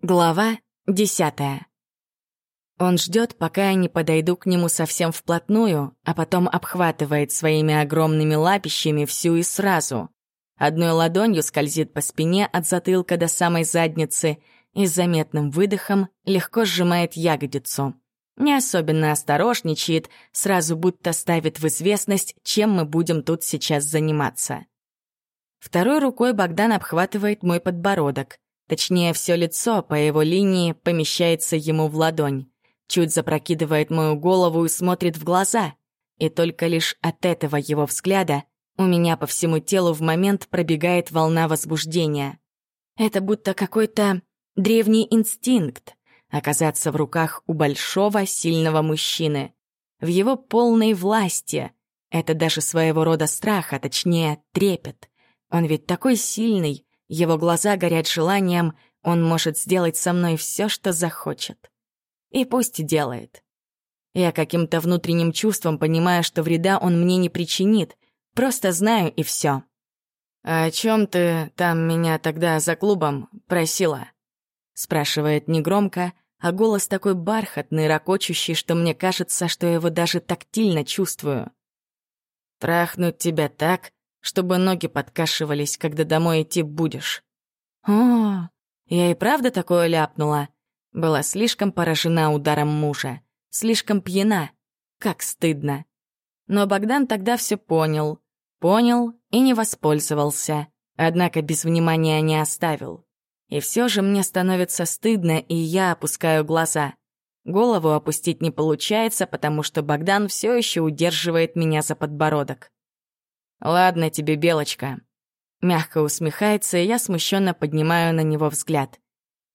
Глава десятая. Он ждет, пока я не подойду к нему совсем вплотную, а потом обхватывает своими огромными лапищами всю и сразу. Одной ладонью скользит по спине от затылка до самой задницы и с заметным выдохом легко сжимает ягодицу. Не особенно осторожничает, сразу будто ставит в известность, чем мы будем тут сейчас заниматься. Второй рукой Богдан обхватывает мой подбородок — Точнее, все лицо по его линии помещается ему в ладонь. Чуть запрокидывает мою голову и смотрит в глаза. И только лишь от этого его взгляда у меня по всему телу в момент пробегает волна возбуждения. Это будто какой-то древний инстинкт — оказаться в руках у большого, сильного мужчины. В его полной власти. Это даже своего рода страх, а точнее трепет. Он ведь такой сильный, его глаза горят желанием, он может сделать со мной все, что захочет. И пусть делает. Я каким-то внутренним чувством понимаю, что вреда он мне не причинит, просто знаю и все. «А «О чем ты там меня тогда за клубом просила?» спрашивает негромко, а голос такой бархатный, ракочущий, что мне кажется, что я его даже тактильно чувствую. «Трахнуть тебя так, чтобы ноги подкашивались, когда домой идти будешь. О, я и правда такое ляпнула. Была слишком поражена ударом мужа, слишком пьяна. Как стыдно. Но Богдан тогда все понял. Понял и не воспользовался. Однако без внимания не оставил. И все же мне становится стыдно, и я опускаю глаза. Голову опустить не получается, потому что Богдан все еще удерживает меня за подбородок. «Ладно тебе, Белочка». Мягко усмехается, и я смущенно поднимаю на него взгляд.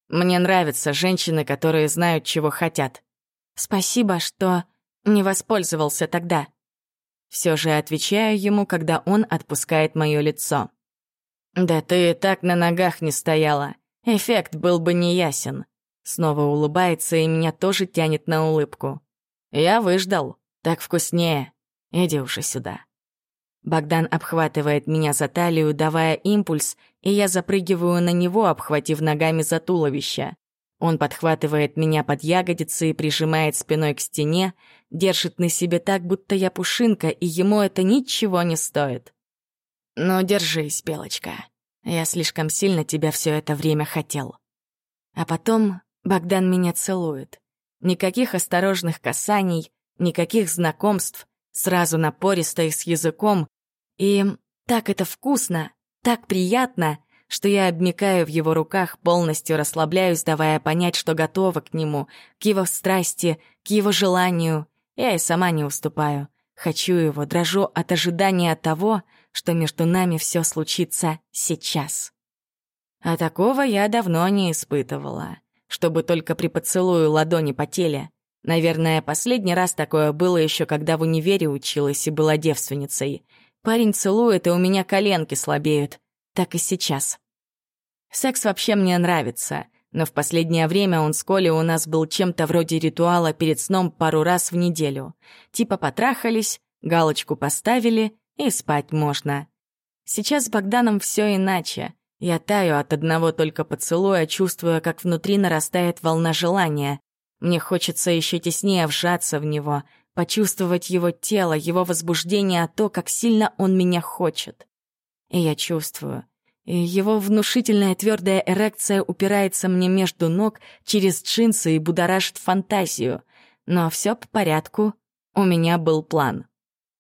«Мне нравятся женщины, которые знают, чего хотят». «Спасибо, что не воспользовался тогда». Все же отвечаю ему, когда он отпускает мое лицо. «Да ты и так на ногах не стояла. Эффект был бы неясен». Снова улыбается, и меня тоже тянет на улыбку. «Я выждал. Так вкуснее. Иди уже сюда». Богдан обхватывает меня за талию, давая импульс, и я запрыгиваю на него, обхватив ногами за туловище. Он подхватывает меня под ягодицы и прижимает спиной к стене, держит на себе так, будто я пушинка, и ему это ничего не стоит. «Ну, держись, Белочка. Я слишком сильно тебя все это время хотел». А потом Богдан меня целует. Никаких осторожных касаний, никаких знакомств, сразу напористо и с языком, и так это вкусно, так приятно, что я обмикаю в его руках, полностью расслабляюсь, давая понять, что готова к нему, к его страсти, к его желанию. Я и сама не уступаю. Хочу его, дрожу от ожидания того, что между нами все случится сейчас. А такого я давно не испытывала, чтобы только при поцелую ладони по теле. Наверное, последний раз такое было еще, когда в универе училась и была девственницей — Парень целует, и у меня коленки слабеют. Так и сейчас. Секс вообще мне нравится, но в последнее время он с Колей у нас был чем-то вроде ритуала перед сном пару раз в неделю. Типа потрахались, галочку поставили, и спать можно. Сейчас с Богданом все иначе. Я таю от одного только поцелуя, чувствуя, как внутри нарастает волна желания. Мне хочется еще теснее вжаться в него, почувствовать его тело, его возбуждение, а то, как сильно он меня хочет. И я чувствую. И его внушительная твердая эрекция упирается мне между ног через джинсы и будоражит фантазию. Но все по порядку. У меня был план.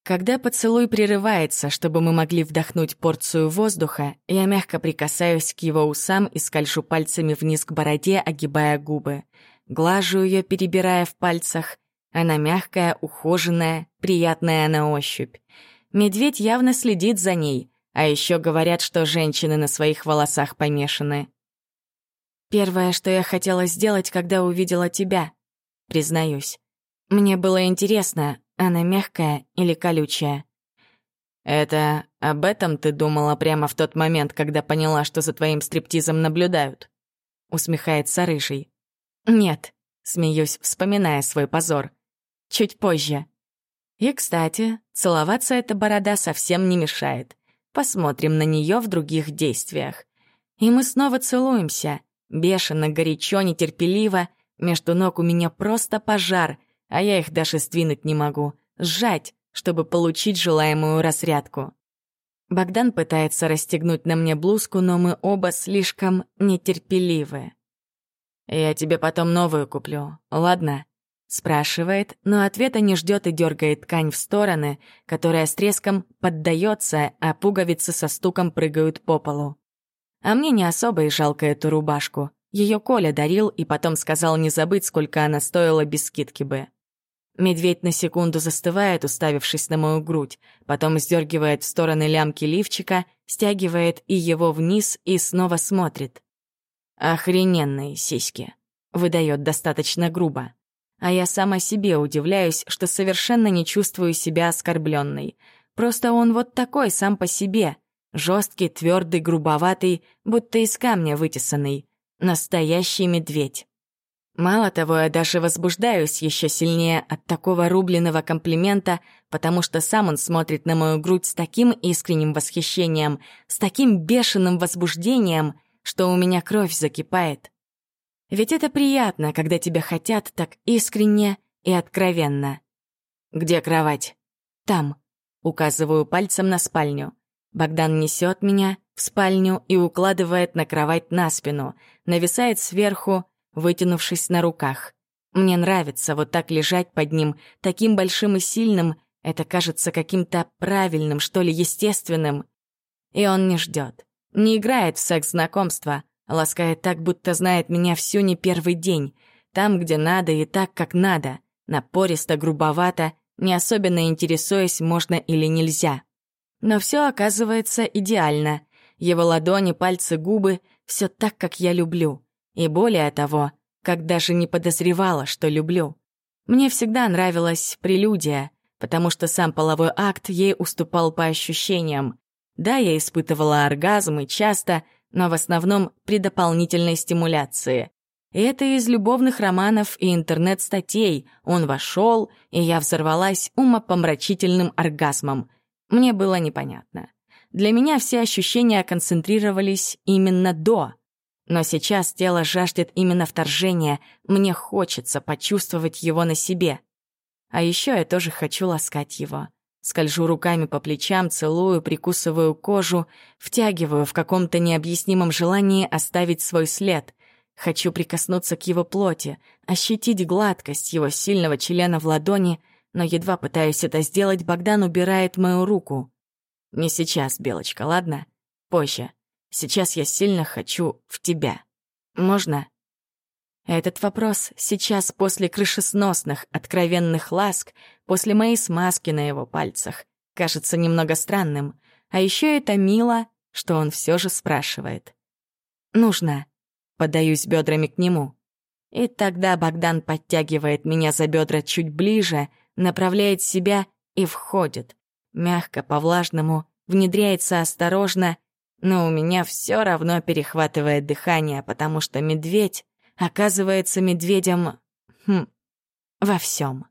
Когда поцелуй прерывается, чтобы мы могли вдохнуть порцию воздуха, я мягко прикасаюсь к его усам и скольжу пальцами вниз к бороде, огибая губы. Глажу ее, перебирая в пальцах, она мягкая, ухоженная, приятная на ощупь. Медведь явно следит за ней, а еще говорят, что женщины на своих волосах помешаны. Первое, что я хотела сделать, когда увидела тебя, признаюсь. Мне было интересно, она мягкая или колючая. Это об этом ты думала прямо в тот момент, когда поняла, что за твоим стриптизом наблюдают? Усмехается рыжий. Нет, смеюсь, вспоминая свой позор чуть позже. И, кстати, целоваться эта борода совсем не мешает. Посмотрим на нее в других действиях. И мы снова целуемся. Бешено, горячо, нетерпеливо. Между ног у меня просто пожар, а я их даже сдвинуть не могу. Сжать, чтобы получить желаемую разрядку. Богдан пытается расстегнуть на мне блузку, но мы оба слишком нетерпеливы. «Я тебе потом новую куплю, ладно?» Спрашивает, но ответа не ждет и дергает ткань в стороны, которая с треском поддается, а пуговицы со стуком прыгают по полу. А мне не особо и жалко эту рубашку. Ее Коля дарил и потом сказал не забыть, сколько она стоила без скидки бы. Медведь на секунду застывает, уставившись на мою грудь, потом сдергивает в стороны лямки лифчика, стягивает и его вниз и снова смотрит. «Охрененные сиськи», — выдает достаточно грубо. А я сама себе удивляюсь, что совершенно не чувствую себя оскорбленной. Просто он вот такой сам по себе. Жесткий, твердый, грубоватый, будто из камня вытесанный. Настоящий медведь. Мало того, я даже возбуждаюсь еще сильнее от такого рубленого комплимента, потому что сам он смотрит на мою грудь с таким искренним восхищением, с таким бешеным возбуждением, что у меня кровь закипает. Ведь это приятно, когда тебя хотят так искренне и откровенно. «Где кровать?» «Там», — указываю пальцем на спальню. Богдан несет меня в спальню и укладывает на кровать на спину, нависает сверху, вытянувшись на руках. Мне нравится вот так лежать под ним, таким большим и сильным, это кажется каким-то правильным, что ли, естественным. И он не ждет, не играет в секс-знакомство, Ласкает так, будто знает меня всю не первый день. Там, где надо и так, как надо. Напористо, грубовато, не особенно интересуясь, можно или нельзя. Но все оказывается идеально. Его ладони, пальцы, губы — все так, как я люблю. И более того, как даже не подозревала, что люблю. Мне всегда нравилась прелюдия, потому что сам половой акт ей уступал по ощущениям. Да, я испытывала оргазмы часто, но в основном при дополнительной стимуляции. Это из любовных романов и интернет-статей. Он вошел, и я взорвалась умопомрачительным оргазмом. Мне было непонятно. Для меня все ощущения концентрировались именно до. Но сейчас тело жаждет именно вторжения, мне хочется почувствовать его на себе. А еще я тоже хочу ласкать его. Скольжу руками по плечам, целую, прикусываю кожу, втягиваю в каком-то необъяснимом желании оставить свой след. Хочу прикоснуться к его плоти, ощутить гладкость его сильного члена в ладони, но едва пытаюсь это сделать, Богдан убирает мою руку. «Не сейчас, Белочка, ладно? Позже. Сейчас я сильно хочу в тебя. Можно?» Этот вопрос сейчас после крышесносных, откровенных ласк, после моей смазки на его пальцах, кажется немного странным. А еще это мило, что он все же спрашивает. «Нужно». Подаюсь бедрами к нему. И тогда Богдан подтягивает меня за бедра чуть ближе, направляет себя и входит. Мягко, по-влажному, внедряется осторожно, но у меня все равно перехватывает дыхание, потому что медведь оказывается медведем... Хм, во всем.